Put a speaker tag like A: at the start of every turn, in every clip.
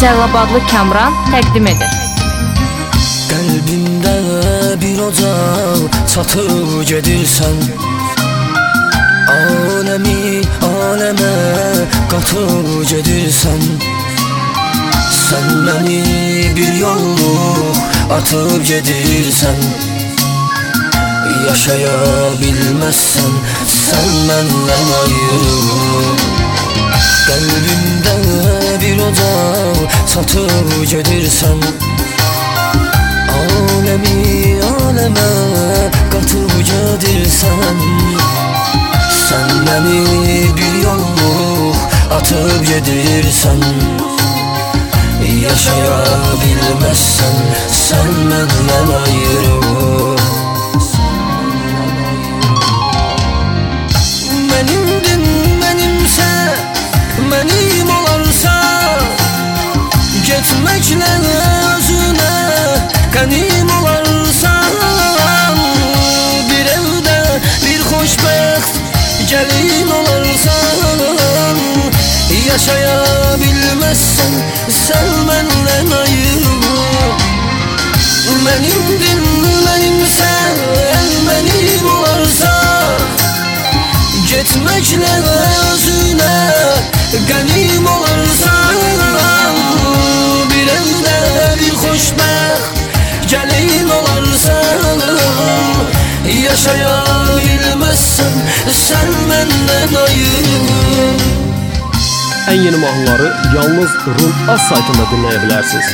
A: Cəllabadlı Kamran təqdim edir.
B: Qəlbimdə bir ocaq çatıb gedirsən Aləmi aləmə qatıb gedirsən Sən məni bir yolluq atıb gedirsən Yaşaya bilməzsən sən məndən ayrı Qəlbimdə ocaq çatıb gedirsən Aləmi aləmə qatıb gedirsən Sən məni bir yolluq atıb gedirsən Yaşaya bilməzsən sən məndən ayrı Getməklə özünə qənim olarsan Bir evdə bir xoşbəxt gəlin olarsan Yaşaya bilməzsən sən məndən ayrı Mənimdin mənimsən mənim olarsa Getməklə özünə qənim
C: En yeni mahnıları yalnız Rum Az saytında dinləyə bilərsiniz.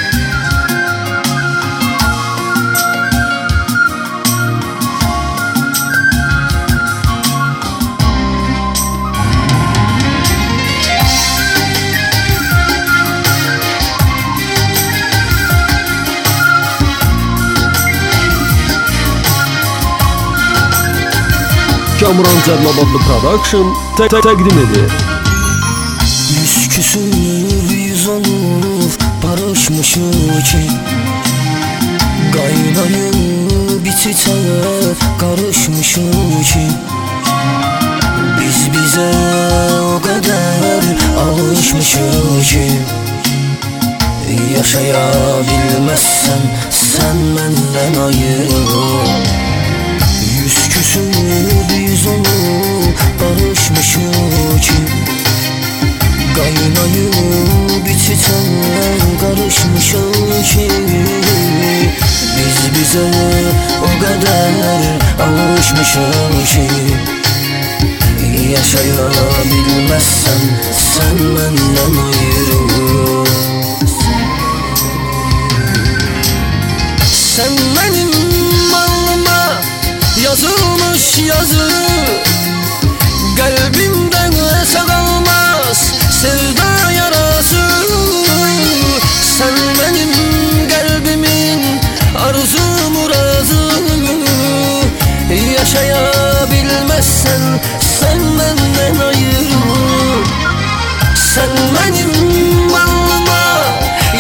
C: Kamran Cəllabadlı Production tə tə təqdim edir.
B: Yüz küsür yüz olub barışmışıq ki Qaynayıb iç içə qarışmışıq ki Biz bizə o qədər alışmışıq ki Yaşaya bilməzsən sən məndən ayrı Yüz küsür yüz olub barışmışıq ki Qaynayıb iç içə qarışmışıq ki Biz bizə o qədər alışmışıq ki Yaşaya bilməzsən sən məndən yazı. Kalbimden sağalmaz sevda yarası. Sen benim kalbimin arzu murazı. Yaşayabilmezsen sen benden ayrı. Sen benim alnıma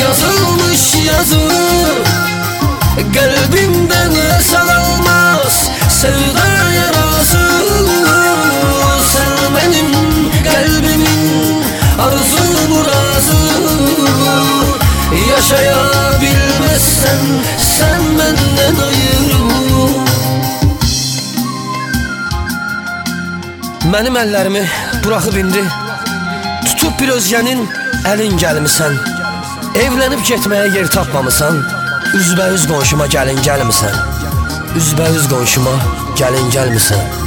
B: yazılmış yazı. Kalbimden sağalmaz sevda Yaşayabilmezsen sen benden ayrı Mənim əllərimi buraxıb indi. Tutub bir özgənin əlin gəlmisən Evlənib getməyə yer tapmamısan Üzbəüz qonşuma gəlin gəlmisən Üzbəüz qonşuma gəlin gəlmisən